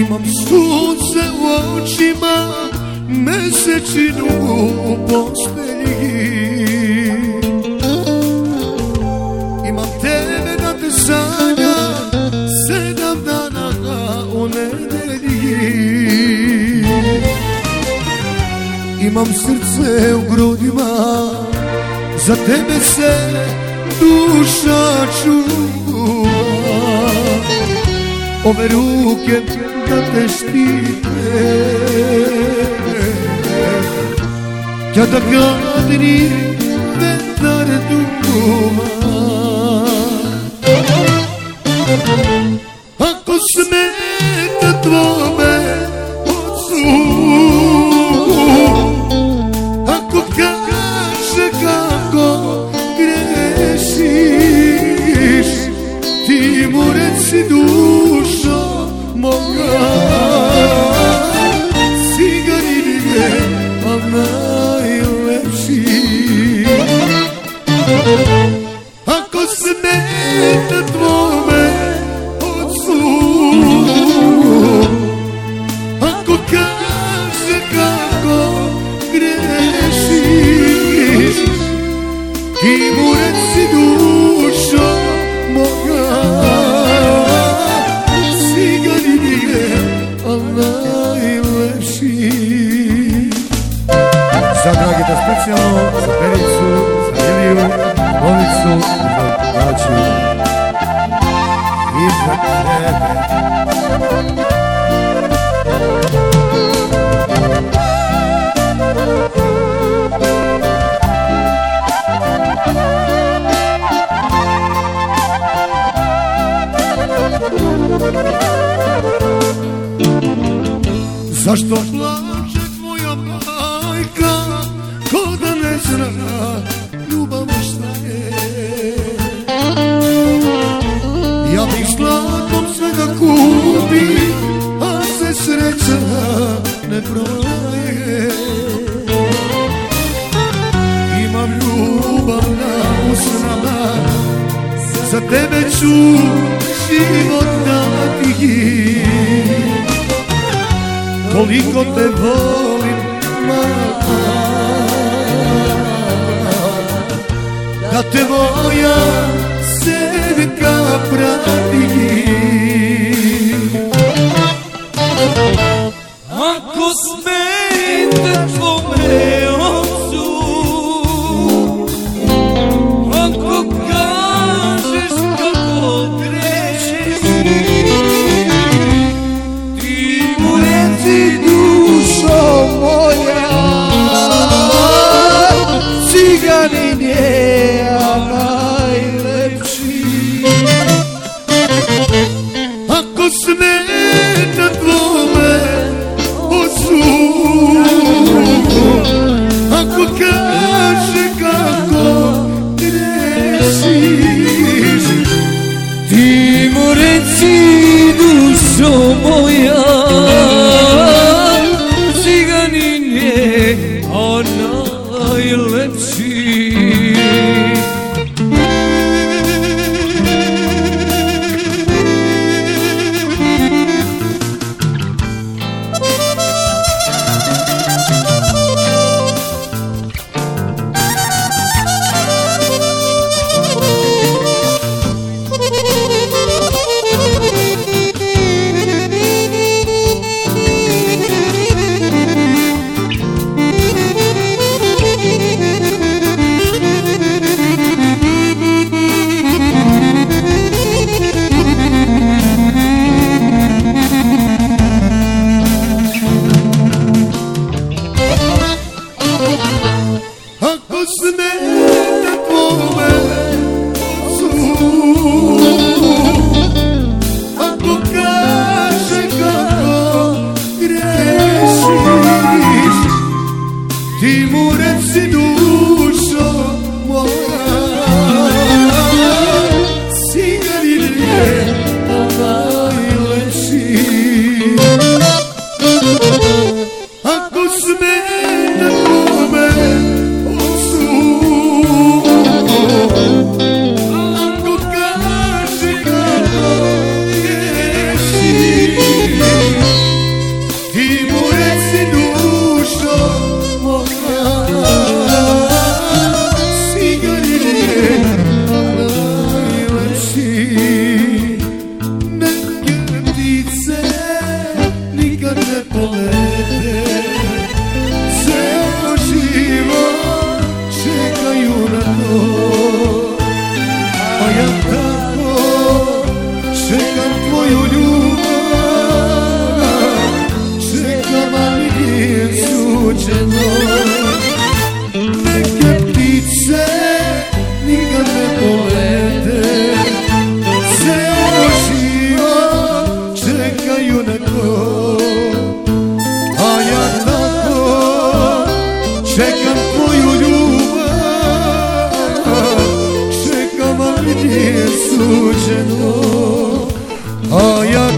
Imam sunce u očima Mesečinu u postelji. Imam tebe da te sanja Sedam dana u nedelji Imam srce u grudima Za tebe se duša čuva ovvero che da testite già da cadere diventare tu ma a cosme specijalno, za Pericu, za Iliju, Lovicu, za i za tebe. Zašto kupi A se sreća ne prodaje. Imam ljubav na usnama Za tebe ću život dati. Koliko te volim mama Da te moja senka prati suspeitas do meu sul Quanto canjas que podres Timorente do sol moia Ciganinha najlepši Ako se ne Luce no, oh, yeah.